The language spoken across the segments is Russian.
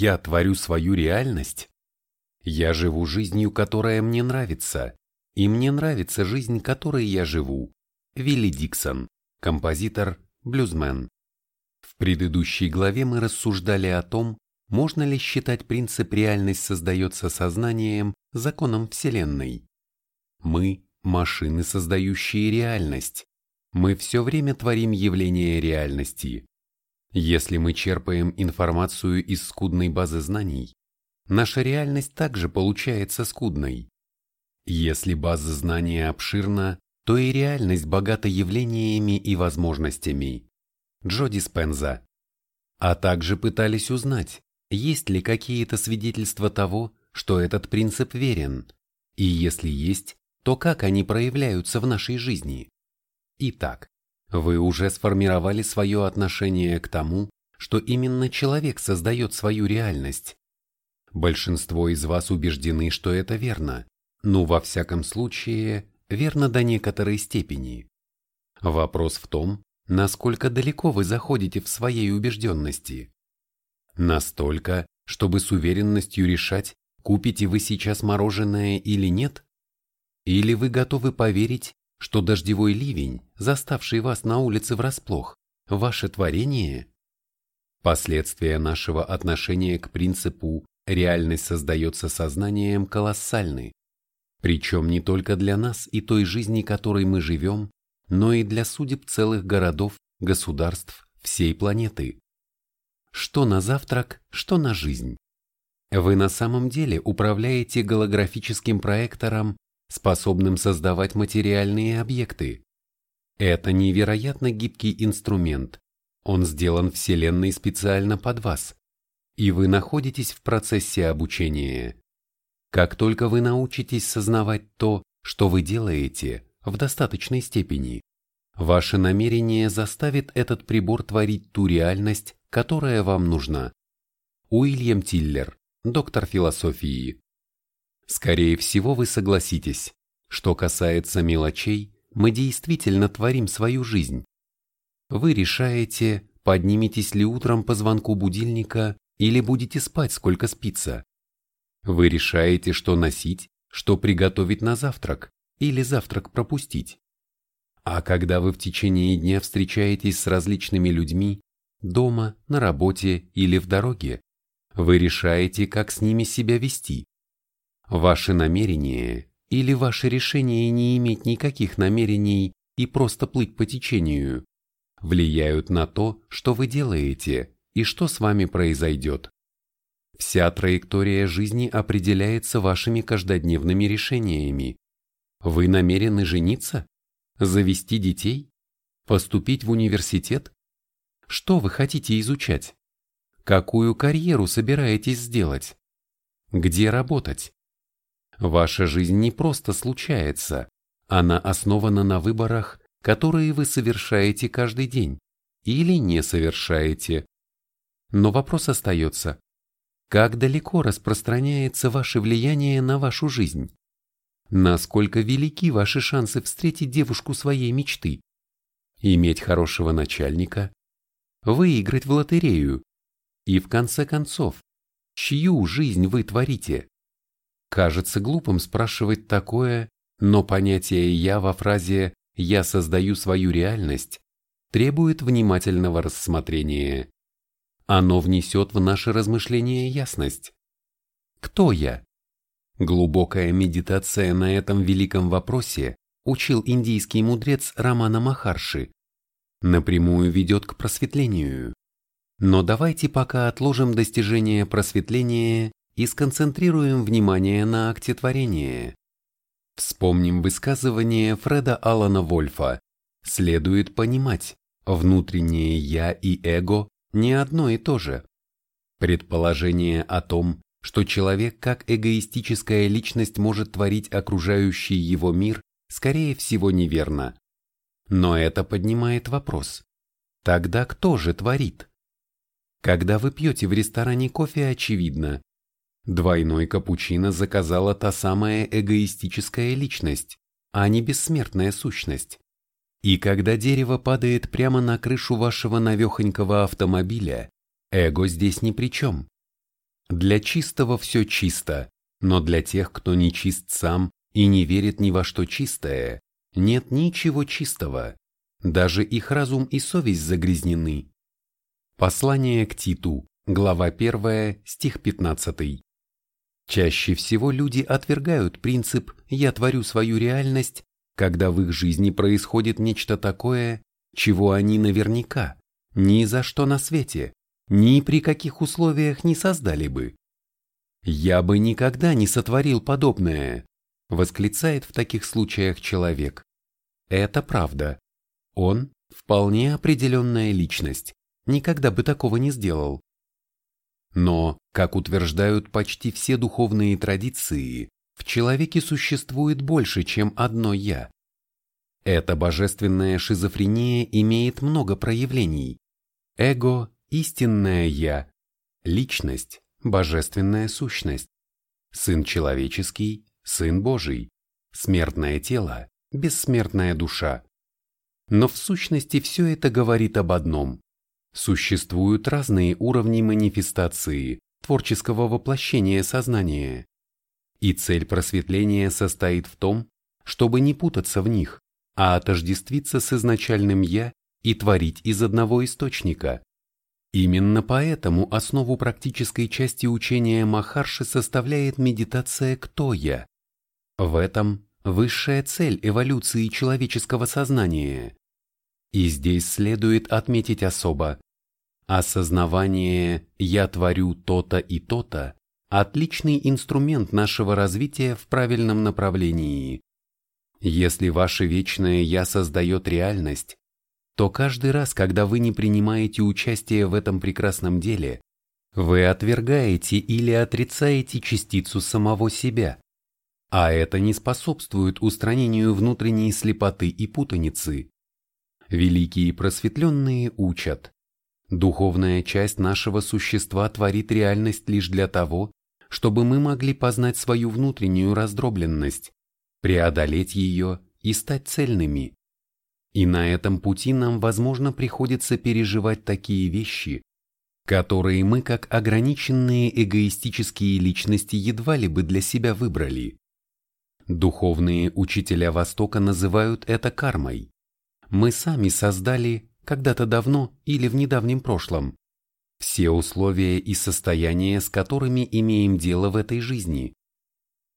Я творю свою реальность? Я живу жизнью, которая мне нравится, и мне нравится жизнь, которой я живу. Вилли Диксон, композитор, блюзмен. В предыдущей главе мы рассуждали о том, можно ли считать принцип «реальность создается сознанием» законом Вселенной. Мы – машины, создающие реальность. Мы все время творим явления реальности. Если мы черпаем информацию из скудной базы знаний, наша реальность также получается скудной. Если база знания обширна, то и реальность богата явлениями и возможностями. Джо Диспенза. А также пытались узнать, есть ли какие-то свидетельства того, что этот принцип верен, и если есть, то как они проявляются в нашей жизни. Итак, вы уже сформировали свое отношение к тому, что именно человек создает свою реальность. Большинство из вас убеждены, что это верно, но во всяком случае верно до некоторой степени. Вопрос в том, насколько далеко вы заходите в своей убежденности. Настолько, чтобы с уверенностью решать, купите вы сейчас мороженое или нет? Или вы готовы поверить, что дождевой ливень, заставший вас на улице врасплох, ваше творение? Последствия нашего отношения к принципу «реальность создается сознанием» колоссальны. Причем не только для нас и той жизни, которой мы живем, но и для судеб целых городов, государств, всей планеты. Что на завтрак, что на жизнь. Вы на самом деле управляете голографическим проектором, способным создавать материальные объекты. Это невероятно гибкий инструмент. Он сделан Вселенной специально под вас. И вы находитесь в процессе обучения. Как только вы научитесь сознавать то, что вы делаете, в достаточной степени, ваше намерение заставит этот прибор творить ту реальность, которая вам нужна. Уильям Тиллер, доктор философии. Скорее всего, вы согласитесь, что касается мелочей, мы действительно творим свою жизнь. Вы решаете, подниметесь ли утром по звонку будильника или будете спать, сколько спится. Вы решаете, что носить, что приготовить на завтрак или завтрак пропустить. А когда вы в течение дня встречаетесь с различными людьми, дома, на работе или в дороге. Вы решаете, как с ними себя вести. Ваши намерения или ваше решение не иметь никаких намерений и просто плыть по течению влияют на то, что вы делаете и что с вами произойдет. Вся траектория жизни определяется вашими каждодневными решениями. Вы намерены жениться? Завести детей? Поступить в университет? Что вы хотите изучать? Какую карьеру собираетесь сделать? Где работать? Ваша жизнь не просто случается, она основана на выборах, которые вы совершаете каждый день или не совершаете. Но вопрос остается, как далеко распространяется ваше влияние на вашу жизнь? Насколько велики ваши шансы встретить девушку своей мечты? Иметь хорошего начальника, выиграть в лотерею. И в конце концов, чью жизнь вы творите? Кажется глупым спрашивать такое, но понятие «я» во фразе «я создаю свою реальность» требует внимательного рассмотрения. Оно внесет в наши размышления ясность. Кто я? Глубокая медитация на этом великом вопросе учил индийский мудрец Рамана Махарши, напрямую ведет к просветлению. Но давайте пока отложим достижение просветления и сконцентрируем внимание на акте творения. Вспомним высказывание Фреда Алана Вольфа. Следует понимать, внутреннее «я» и «эго» не одно и то же. Предположение о том, что человек как эгоистическая личность может творить окружающий его мир, скорее всего неверно. Но это поднимает вопрос. Тогда кто же творит? Когда вы пьете в ресторане кофе, очевидно. Двойной капучино заказала та самая эгоистическая личность, а не бессмертная сущность. И когда дерево падает прямо на крышу вашего навехонького автомобиля, эго здесь ни при чем. Для чистого все чисто, но для тех, кто не чист сам и не верит ни во что чистое, нет ничего чистого. Даже их разум и совесть загрязнены. Послание к Титу, глава 1, стих 15. Чаще всего люди отвергают принцип «я творю свою реальность», когда в их жизни происходит нечто такое, чего они наверняка, ни за что на свете, ни при каких условиях не создали бы. «Я бы никогда не сотворил подобное», — восклицает в таких случаях человек. Это правда. Он – вполне определенная личность, никогда бы такого не сделал. Но, как утверждают почти все духовные традиции, в человеке существует больше, чем одно «я». Эта божественная шизофрения имеет много проявлений. Эго – истинное «я», личность – божественная сущность, сын человеческий – сын Божий, смертное тело – бессмертная душа. Но в сущности все это говорит об одном. Существуют разные уровни манифестации, творческого воплощения сознания. И цель просветления состоит в том, чтобы не путаться в них, а отождествиться с изначальным «я» и творить из одного источника. Именно поэтому основу практической части учения Махарши составляет медитация «Кто я?». В этом высшая цель эволюции человеческого сознания. И здесь следует отметить особо, осознавание «я творю то-то и то-то» – отличный инструмент нашего развития в правильном направлении. Если ваше вечное «я» создает реальность, то каждый раз, когда вы не принимаете участие в этом прекрасном деле, вы отвергаете или отрицаете частицу самого себя. А это не способствует устранению внутренней слепоты и путаницы, великие просветленные учат. Духовная часть нашего существа творит реальность лишь для того, чтобы мы могли познать свою внутреннюю раздробленность, преодолеть ее и стать цельными. И на этом пути нам, возможно, приходится переживать такие вещи, которые мы, как ограниченные эгоистические личности, едва ли бы для себя выбрали. Духовные учителя Востока называют это кармой мы сами создали когда-то давно или в недавнем прошлом все условия и состояния, с которыми имеем дело в этой жизни.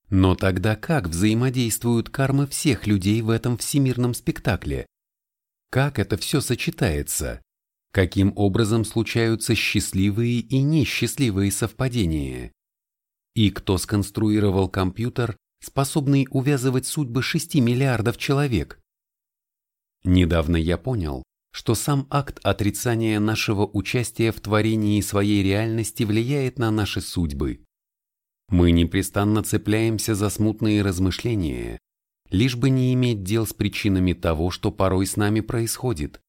Но тогда как взаимодействуют кармы всех людей в этом всемирном спектакле? Как это все сочетается? Каким образом случаются счастливые и несчастливые совпадения? И кто сконструировал компьютер, способный увязывать судьбы 6 миллиардов человек? Недавно я понял, что сам акт отрицания нашего участия в творении своей реальности влияет на наши судьбы. Мы непрестанно цепляемся за смутные размышления, лишь бы не иметь дел с причинами того, что порой с нами происходит.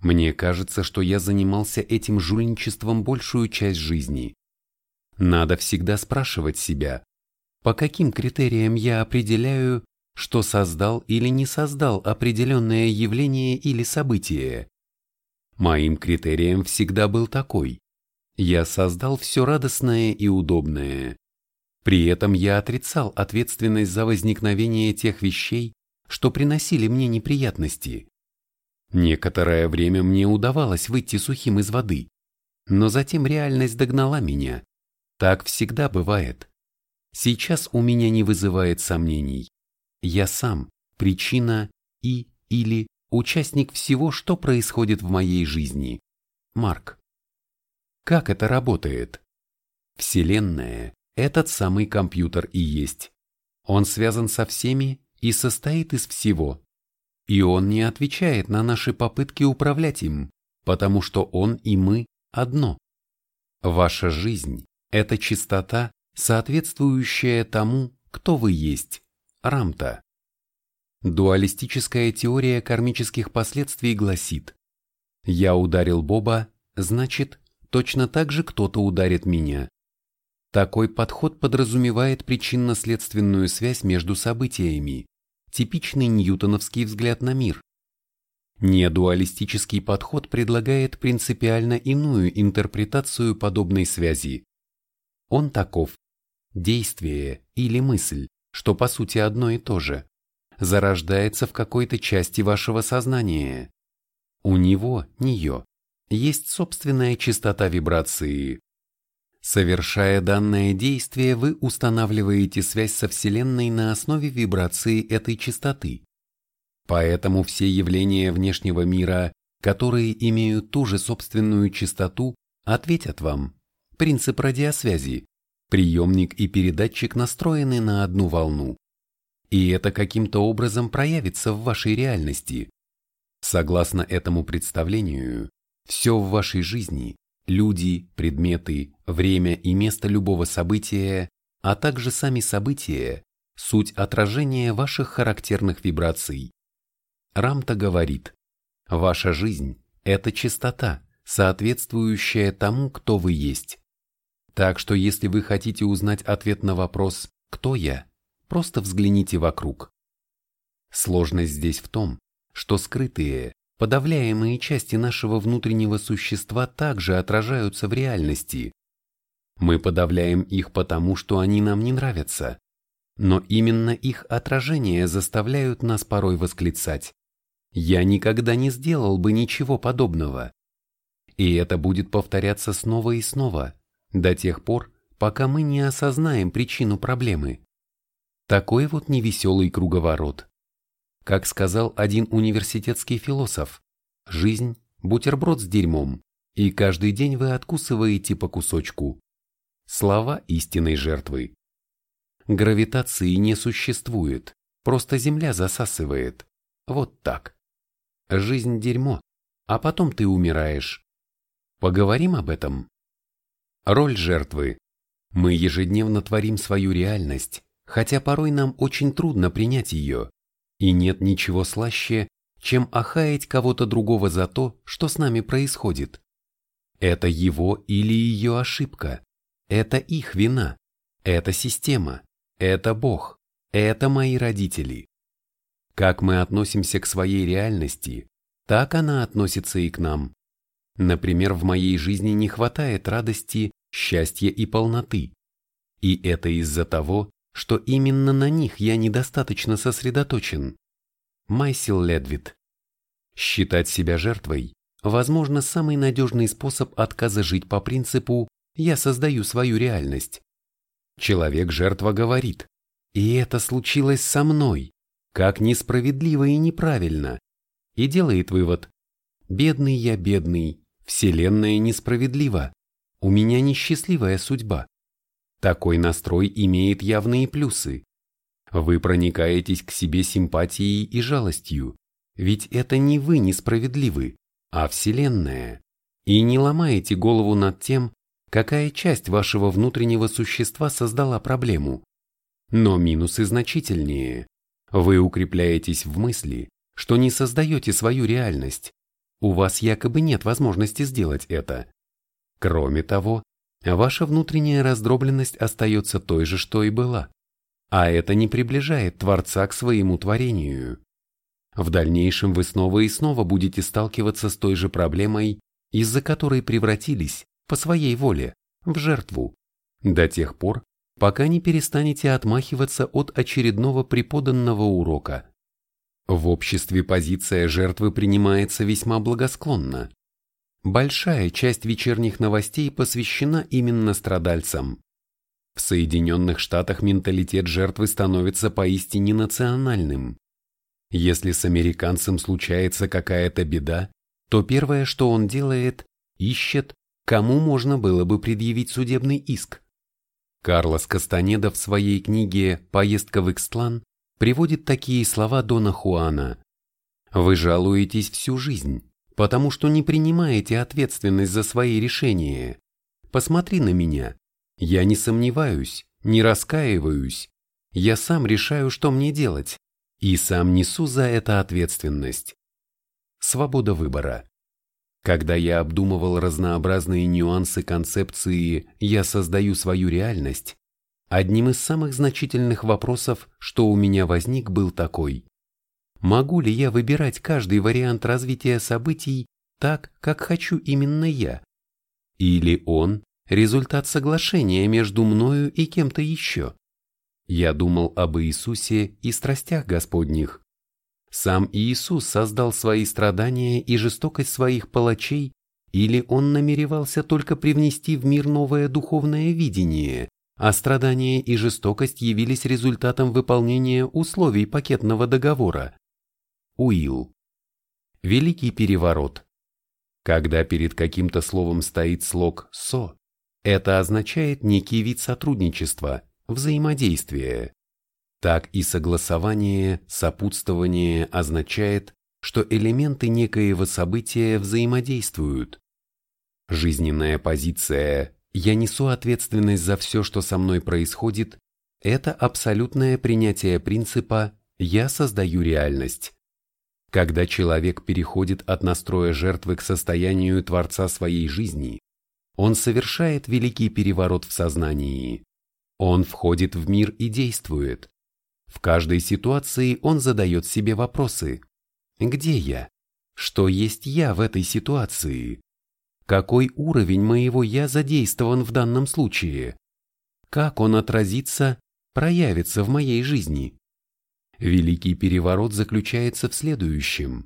Мне кажется, что я занимался этим жульничеством большую часть жизни. Надо всегда спрашивать себя, по каким критериям я определяю, что создал или не создал определенное явление или событие. Моим критерием всегда был такой. Я создал все радостное и удобное. При этом я отрицал ответственность за возникновение тех вещей, что приносили мне неприятности. Некоторое время мне удавалось выйти сухим из воды, но затем реальность догнала меня. Так всегда бывает. Сейчас у меня не вызывает сомнений. Я сам – причина и или участник всего, что происходит в моей жизни. Марк. Как это работает? Вселенная – этот самый компьютер и есть. Он связан со всеми и состоит из всего. И он не отвечает на наши попытки управлять им, потому что он и мы одно. Ваша жизнь – это чистота, соответствующая тому, кто вы есть. Рамта. Дуалистическая теория кармических последствий гласит «Я ударил Боба, значит, точно так же кто-то ударит меня». Такой подход подразумевает причинно-следственную связь между событиями, типичный ньютоновский взгляд на мир. Недуалистический подход предлагает принципиально иную интерпретацию подобной связи. Он таков. Действие или мысль, что по сути одно и то же, зарождается в какой-то части вашего сознания. У него, нее, есть собственная частота вибрации. Совершая данное действие, вы устанавливаете связь со Вселенной на основе вибрации этой частоты. Поэтому все явления внешнего мира, которые имеют ту же собственную частоту, ответят вам. Принцип радиосвязи. Приемник и передатчик настроены на одну волну. И это каким-то образом проявится в вашей реальности. Согласно этому представлению, все в вашей жизни, люди, предметы, время и место любого события, а также сами события, суть отражения ваших характерных вибраций. Рамта говорит, ваша жизнь – это чистота, соответствующая тому, кто вы есть. Так что если вы хотите узнать ответ на вопрос «Кто я?», просто взгляните вокруг. Сложность здесь в том, что скрытые, подавляемые части нашего внутреннего существа также отражаются в реальности. Мы подавляем их потому, что они нам не нравятся. Но именно их отражения заставляют нас порой восклицать. «Я никогда не сделал бы ничего подобного». И это будет повторяться снова и снова, до тех пор, пока мы не осознаем причину проблемы. Такой вот невеселый круговорот. Как сказал один университетский философ, жизнь – бутерброд с дерьмом, и каждый день вы откусываете по кусочку. Слова истинной жертвы. Гравитации не существует, просто Земля засасывает. Вот так. Жизнь – дерьмо, а потом ты умираешь. Поговорим об этом? Роль жертвы. Мы ежедневно творим свою реальность, хотя порой нам очень трудно принять ее. И нет ничего слаще, чем охаять кого-то другого за то, что с нами происходит. Это его или ее ошибка. Это их вина. Это система. Это Бог. Это мои родители. Как мы относимся к своей реальности, так она относится и к нам. Например, в моей жизни не хватает радости, счастья и полноты. И это из-за того, что именно на них я недостаточно сосредоточен. Майсил Ледвит. Считать себя жертвой, возможно, самый надежный способ отказа жить по принципу «я создаю свою реальность». Человек-жертва говорит «и это случилось со мной, как несправедливо и неправильно», и делает вывод «бедный я бедный, вселенная несправедлива, у меня несчастливая судьба». Такой настрой имеет явные плюсы. Вы проникаетесь к себе симпатией и жалостью, ведь это не вы несправедливы, а Вселенная. И не ломаете голову над тем, какая часть вашего внутреннего существа создала проблему. Но минусы значительнее. Вы укрепляетесь в мысли, что не создаете свою реальность. У вас якобы нет возможности сделать это. Кроме того, ваша внутренняя раздробленность остается той же, что и была. А это не приближает Творца к своему творению. В дальнейшем вы снова и снова будете сталкиваться с той же проблемой, из-за которой превратились, по своей воле, в жертву, до тех пор, пока не перестанете отмахиваться от очередного преподанного урока. В обществе позиция жертвы принимается весьма благосклонно. Большая часть вечерних новостей посвящена именно страдальцам. В Соединенных Штатах менталитет жертвы становится поистине национальным. Если с американцем случается какая-то беда, то первое, что он делает, ищет, кому можно было бы предъявить судебный иск. Карлос Кастанеда в своей книге «Поездка в Икстлан» приводит такие слова Дона Хуана. «Вы жалуетесь всю жизнь, потому что не принимаете ответственность за свои решения. Посмотри на меня. Я не сомневаюсь, не раскаиваюсь. Я сам решаю, что мне делать, и сам несу за это ответственность. Свобода выбора. Когда я обдумывал разнообразные нюансы концепции «я создаю свою реальность», одним из самых значительных вопросов, что у меня возник, был такой. Могу ли я выбирать каждый вариант развития событий так, как хочу именно я? Или он, результат соглашения между мною и кем-то еще. Я думал об Иисусе и страстях Господних. Сам Иисус создал свои страдания и жестокость своих палачей, или он намеревался только привнести в мир новое духовное видение, а страдания и жестокость явились результатом выполнения условий пакетного договора. Уилл. Великий переворот. Когда перед каким-то словом стоит слог «со», это означает некий вид сотрудничества, взаимодействия. Так и согласование, сопутствование означает, что элементы некоего события взаимодействуют. Жизненная позиция «я несу ответственность за все, что со мной происходит» – это абсолютное принятие принципа «я создаю реальность». Когда человек переходит от настроя жертвы к состоянию Творца своей жизни, он совершает великий переворот в сознании. Он входит в мир и действует. В каждой ситуации он задает себе вопросы. Где я? Что есть я в этой ситуации? Какой уровень моего «я» задействован в данном случае? Как он отразится, проявится в моей жизни? Великий переворот заключается в следующем.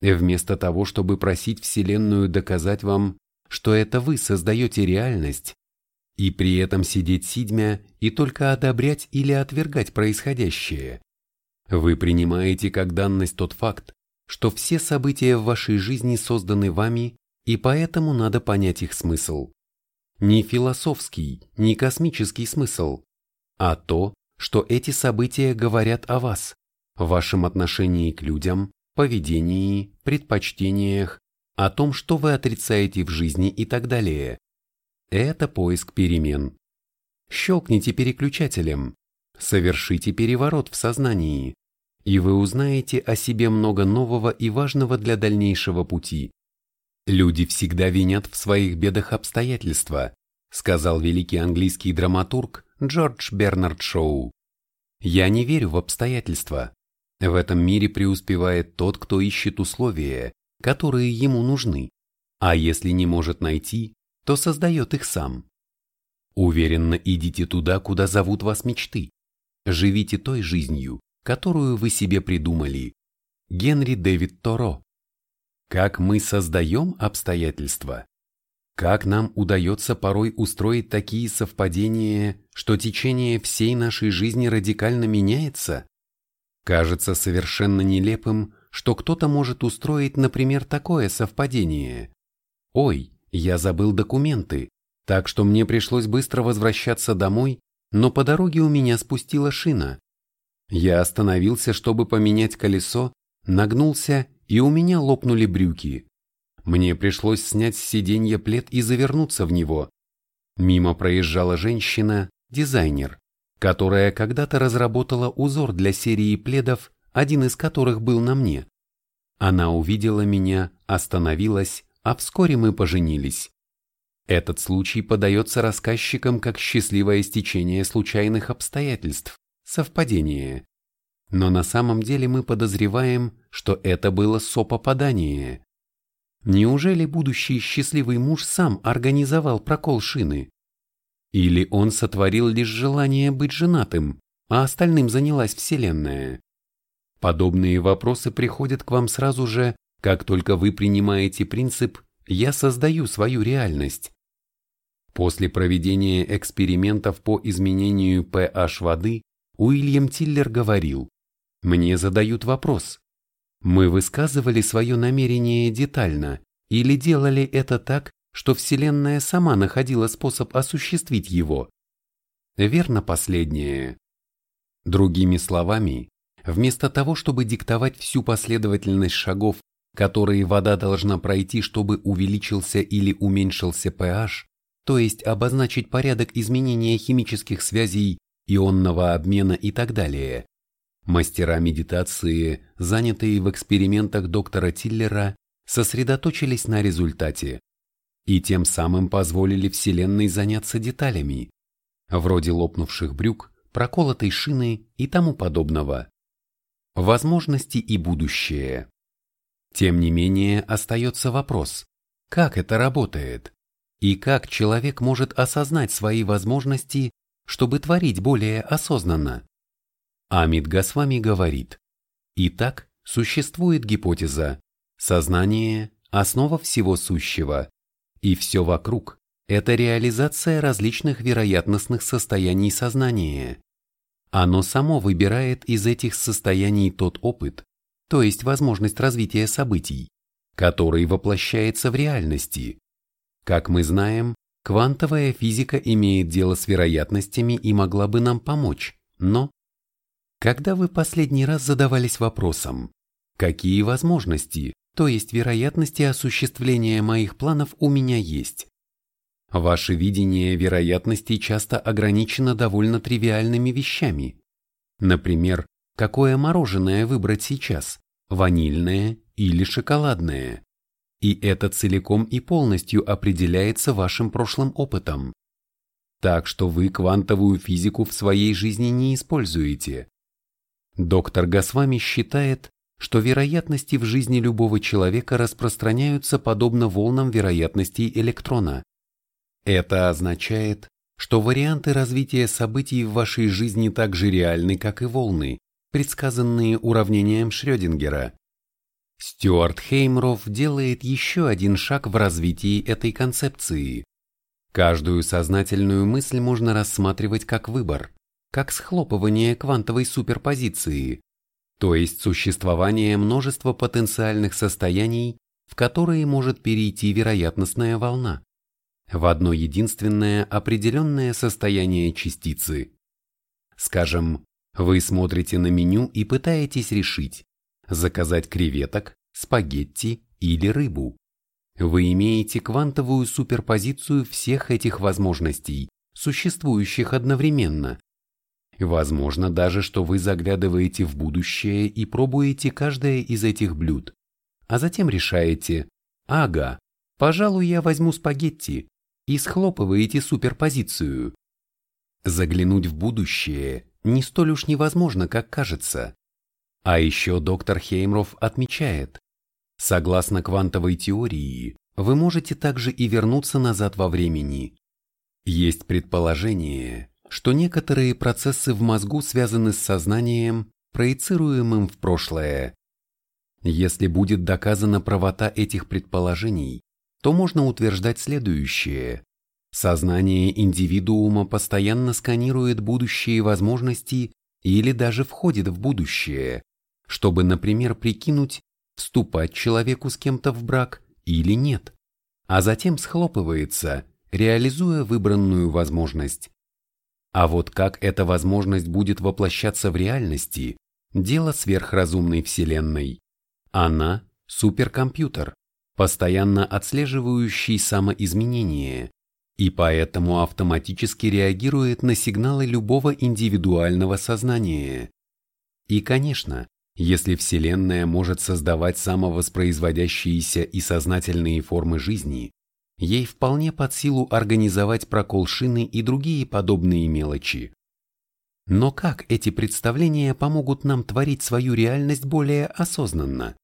Вместо того, чтобы просить Вселенную доказать вам, что это вы создаете реальность, и при этом сидеть сидмя и только одобрять или отвергать происходящее, вы принимаете как данность тот факт, что все события в вашей жизни созданы вами, и поэтому надо понять их смысл. Не философский, не космический смысл, а то, что эти события говорят о вас, вашем отношении к людям, поведении, предпочтениях, о том, что вы отрицаете в жизни и так далее. Это поиск перемен. Щелкните переключателем, совершите переворот в сознании, и вы узнаете о себе много нового и важного для дальнейшего пути. Люди всегда винят в своих бедах обстоятельства, сказал великий английский драматург Джордж Бернард Шоу. Я не верю в обстоятельства. В этом мире преуспевает тот, кто ищет условия, которые ему нужны, а если не может найти, то создает их сам. Уверенно идите туда, куда зовут вас мечты. Живите той жизнью, которую вы себе придумали. Генри Дэвид Торо. Как мы создаем обстоятельства? Как нам удается порой устроить такие совпадения, что течение всей нашей жизни радикально меняется? Кажется совершенно нелепым, что кто-то может устроить, например, такое совпадение. Ой, я забыл документы, так что мне пришлось быстро возвращаться домой, но по дороге у меня спустила шина. Я остановился, чтобы поменять колесо, нагнулся, и у меня лопнули брюки. Мне пришлось снять с сиденья плед и завернуться в него. Мимо проезжала женщина, дизайнер, которая когда-то разработала узор для серии пледов, один из которых был на мне. Она увидела меня, остановилась, а вскоре мы поженились. Этот случай подается рассказчикам как счастливое стечение случайных обстоятельств, совпадение. Но на самом деле мы подозреваем, что это было сопопадание. Неужели будущий счастливый муж сам организовал прокол шины? Или он сотворил лишь желание быть женатым, а остальным занялась Вселенная? Подобные вопросы приходят к вам сразу же, как только вы принимаете принцип «я создаю свою реальность». После проведения экспериментов по изменению pH воды Уильям Тиллер говорил, «Мне задают вопрос, мы высказывали свое намерение детально или делали это так, что Вселенная сама находила способ осуществить его. Верно последнее. Другими словами, вместо того, чтобы диктовать всю последовательность шагов, которые вода должна пройти, чтобы увеличился или уменьшился pH, то есть обозначить порядок изменения химических связей, ионного обмена и так далее, Мастера медитации, занятые в экспериментах доктора Тиллера, сосредоточились на результате и тем самым позволили Вселенной заняться деталями, вроде лопнувших брюк, проколотой шины и тому подобного. Возможности и будущее. Тем не менее остается вопрос, как это работает? И как человек может осознать свои возможности, чтобы творить более осознанно? Амид Госвами говорит, Итак, существует гипотеза «сознание – основа всего сущего», и все вокруг – это реализация различных вероятностных состояний сознания. Оно само выбирает из этих состояний тот опыт, то есть возможность развития событий, который воплощается в реальности. Как мы знаем, квантовая физика имеет дело с вероятностями и могла бы нам помочь, но когда вы последний раз задавались вопросом, какие возможности, то есть вероятности осуществления моих планов у меня есть? Ваше видение вероятностей часто ограничено довольно тривиальными вещами. Например, какое мороженое выбрать сейчас, ванильное или шоколадное? И это целиком и полностью определяется вашим прошлым опытом. Так что вы квантовую физику в своей жизни не используете, Доктор Госвами считает, что вероятности в жизни любого человека распространяются подобно волнам вероятностей электрона. Это означает, что варианты развития событий в вашей жизни так же реальны, как и волны, предсказанные уравнением Шрёдингера. Стюарт Хеймров делает еще один шаг в развитии этой концепции. Каждую сознательную мысль можно рассматривать как выбор как схлопывание квантовой суперпозиции, то есть существование множества потенциальных состояний, в которые может перейти вероятностная волна, в одно единственное определенное состояние частицы. Скажем, вы смотрите на меню и пытаетесь решить, заказать креветок, спагетти или рыбу. Вы имеете квантовую суперпозицию всех этих возможностей, существующих одновременно, Возможно даже, что вы заглядываете в будущее и пробуете каждое из этих блюд, а затем решаете «Ага, пожалуй, я возьму спагетти» и схлопываете суперпозицию. Заглянуть в будущее не столь уж невозможно, как кажется. А еще доктор Хеймров отмечает, согласно квантовой теории, вы можете также и вернуться назад во времени. Есть предположение, что некоторые процессы в мозгу связаны с сознанием, проецируемым в прошлое. Если будет доказана правота этих предположений, то можно утверждать следующее. Сознание индивидуума постоянно сканирует будущие возможности или даже входит в будущее, чтобы, например, прикинуть, вступать человеку с кем-то в брак или нет, а затем схлопывается, реализуя выбранную возможность. А вот как эта возможность будет воплощаться в реальности – дело сверхразумной Вселенной. Она – суперкомпьютер, постоянно отслеживающий самоизменения, и поэтому автоматически реагирует на сигналы любого индивидуального сознания. И, конечно, если Вселенная может создавать самовоспроизводящиеся и сознательные формы жизни, ей вполне под силу организовать прокол шины и другие подобные мелочи. Но как эти представления помогут нам творить свою реальность более осознанно?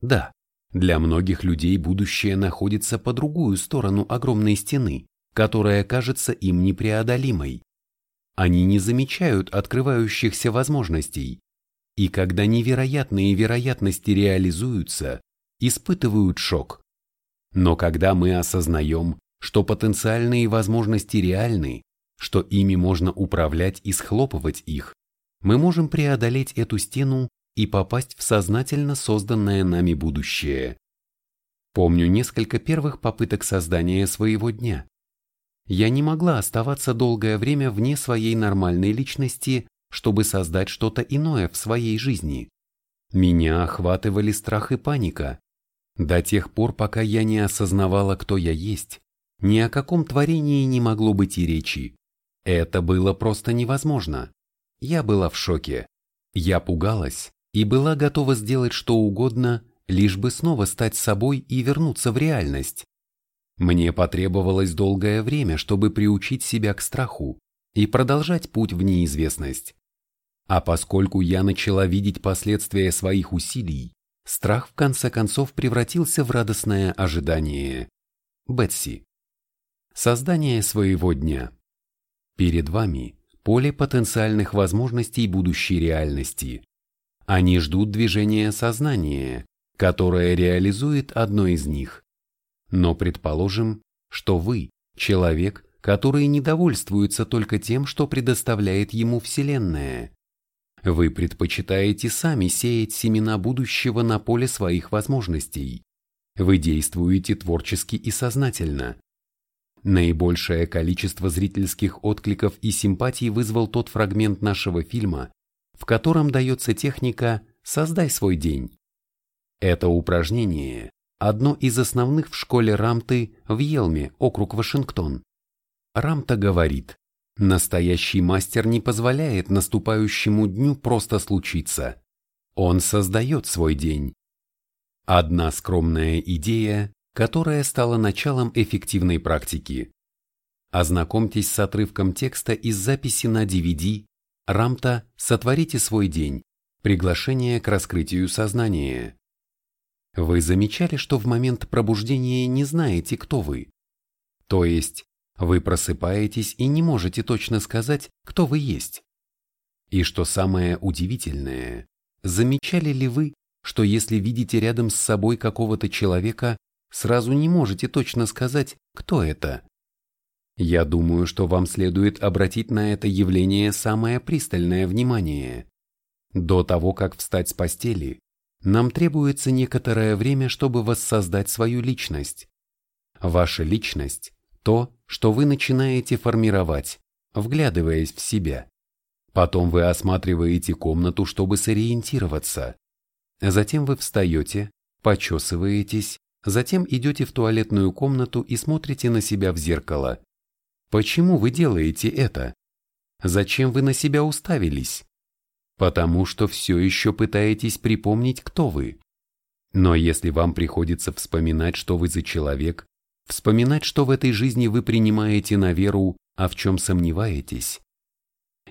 Да, для многих людей будущее находится по другую сторону огромной стены, которая кажется им непреодолимой. Они не замечают открывающихся возможностей, и когда невероятные вероятности реализуются, испытывают шок. Но когда мы осознаем, что потенциальные возможности реальны, что ими можно управлять и схлопывать их, мы можем преодолеть эту стену и попасть в сознательно созданное нами будущее. Помню несколько первых попыток создания своего дня. Я не могла оставаться долгое время вне своей нормальной личности, чтобы создать что-то иное в своей жизни. Меня охватывали страх и паника, до тех пор, пока я не осознавала, кто я есть, ни о каком творении не могло быть и речи. Это было просто невозможно. Я была в шоке. Я пугалась и была готова сделать что угодно, лишь бы снова стать собой и вернуться в реальность. Мне потребовалось долгое время, чтобы приучить себя к страху и продолжать путь в неизвестность. А поскольку я начала видеть последствия своих усилий, Страх в конце концов превратился в радостное ожидание. Бетси. создание своего дня. Перед вами поле потенциальных возможностей будущей реальности. Они ждут движения сознания, которое реализует одно из них. Но предположим, что вы – человек, который не довольствуется только тем, что предоставляет ему Вселенная. Вы предпочитаете сами сеять семена будущего на поле своих возможностей. Вы действуете творчески и сознательно. Наибольшее количество зрительских откликов и симпатий вызвал тот фрагмент нашего фильма, в котором дается техника «Создай свой день». Это упражнение – одно из основных в школе Рамты в Елме, округ Вашингтон. Рамта говорит, настоящий мастер не позволяет наступающему дню просто случиться. Он создает свой день. Одна скромная идея, которая стала началом эффективной практики. Ознакомьтесь с отрывком текста из записи на DVD «Рамта. Сотворите свой день. Приглашение к раскрытию сознания». Вы замечали, что в момент пробуждения не знаете, кто вы? То есть, вы просыпаетесь и не можете точно сказать, кто вы есть. И что самое удивительное, замечали ли вы, что если видите рядом с собой какого-то человека, сразу не можете точно сказать, кто это. Я думаю, что вам следует обратить на это явление самое пристальное внимание. До того, как встать с постели, нам требуется некоторое время, чтобы воссоздать свою личность. Ваша личность – то, что вы начинаете формировать, вглядываясь в себя. Потом вы осматриваете комнату, чтобы сориентироваться. Затем вы встаете, почесываетесь, Затем идете в туалетную комнату и смотрите на себя в зеркало. Почему вы делаете это? Зачем вы на себя уставились? Потому что все еще пытаетесь припомнить, кто вы. Но если вам приходится вспоминать, что вы за человек, вспоминать, что в этой жизни вы принимаете на веру, а в чем сомневаетесь,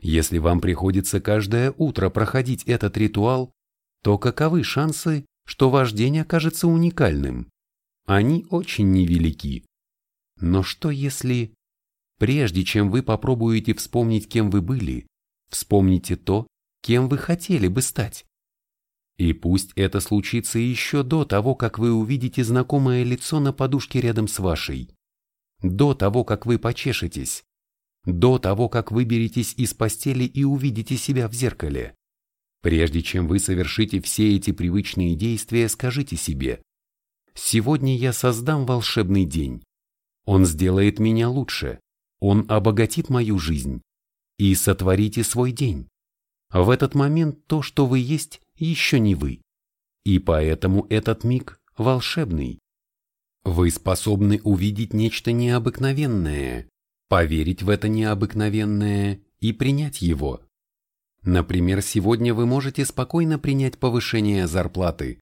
если вам приходится каждое утро проходить этот ритуал, то каковы шансы, что ваш день окажется уникальным? Они очень невелики. Но что если, прежде чем вы попробуете вспомнить, кем вы были, вспомните то, кем вы хотели бы стать? И пусть это случится еще до того, как вы увидите знакомое лицо на подушке рядом с вашей, до того, как вы почешетесь, до того, как выберетесь из постели и увидите себя в зеркале. Прежде чем вы совершите все эти привычные действия, скажите себе Сегодня я создам волшебный день. Он сделает меня лучше. Он обогатит мою жизнь. И сотворите свой день. В этот момент то, что вы есть, еще не вы. И поэтому этот миг волшебный. Вы способны увидеть нечто необыкновенное, поверить в это необыкновенное и принять его. Например, сегодня вы можете спокойно принять повышение зарплаты,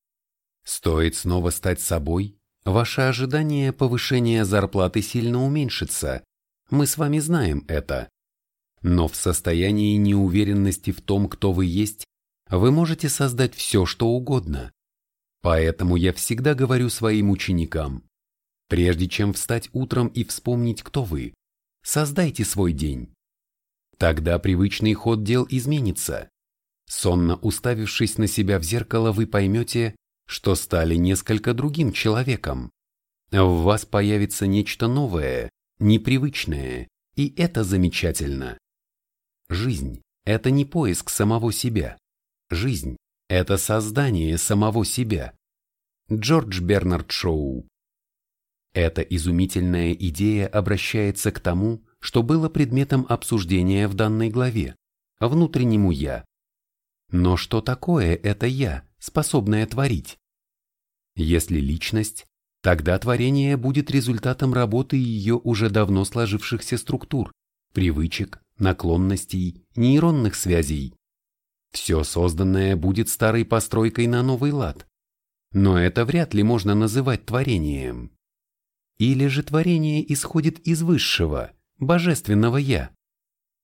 Стоит снова стать собой, ваше ожидание повышения зарплаты сильно уменьшится. Мы с вами знаем это. Но в состоянии неуверенности в том, кто вы есть, вы можете создать все, что угодно. Поэтому я всегда говорю своим ученикам, прежде чем встать утром и вспомнить, кто вы, создайте свой день. Тогда привычный ход дел изменится. Сонно уставившись на себя в зеркало, вы поймете, что стали несколько другим человеком. В вас появится нечто новое, непривычное, и это замечательно. Жизнь – это не поиск самого себя. Жизнь – это создание самого себя. Джордж Бернард Шоу. Эта изумительная идея обращается к тому, что было предметом обсуждения в данной главе – внутреннему «я». Но что такое это «я», способное творить? Если личность, тогда творение будет результатом работы ее уже давно сложившихся структур, привычек, наклонностей, нейронных связей. Все созданное будет старой постройкой на новый лад. Но это вряд ли можно называть творением. Или же творение исходит из высшего, божественного «я».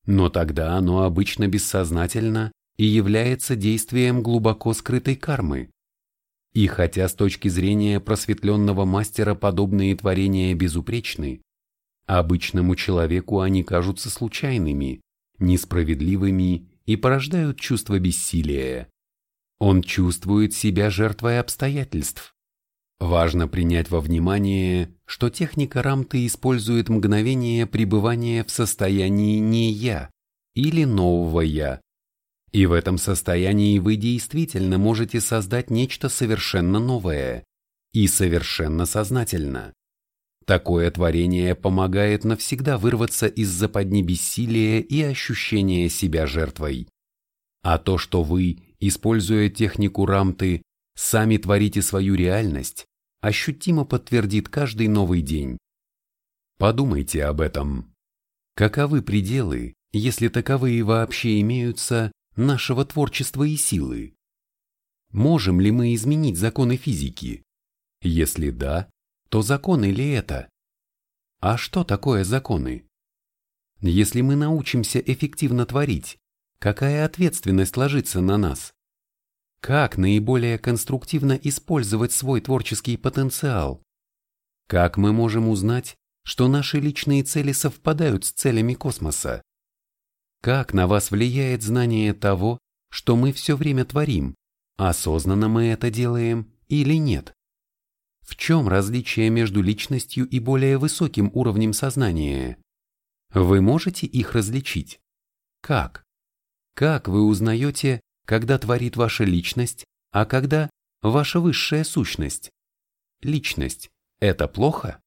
Но тогда оно обычно бессознательно и является действием глубоко скрытой кармы. И хотя с точки зрения просветленного мастера подобные творения безупречны, Обычному человеку они кажутся случайными, несправедливыми и порождают чувство бессилия. Он чувствует себя жертвой обстоятельств. Важно принять во внимание, что техника Рамты использует мгновение пребывания в состоянии «не я» или «нового я». И в этом состоянии вы действительно можете создать нечто совершенно новое и совершенно сознательно. Такое творение помогает навсегда вырваться из западни бессилия и ощущения себя жертвой. А то, что вы, используя технику рамты, сами творите свою реальность, ощутимо подтвердит каждый новый день. Подумайте об этом. Каковы пределы, если таковые вообще имеются, нашего творчества и силы? Можем ли мы изменить законы физики? Если да, то законы ли это? А что такое законы? Если мы научимся эффективно творить, какая ответственность ложится на нас? Как наиболее конструктивно использовать свой творческий потенциал? Как мы можем узнать, что наши личные цели совпадают с целями космоса? Как на вас влияет знание того, что мы все время творим, осознанно мы это делаем или нет? В чем различие между личностью и более высоким уровнем сознания? Вы можете их различить? Как? Как вы узнаете, когда творит ваша личность, а когда ваша высшая сущность? Личность – это плохо?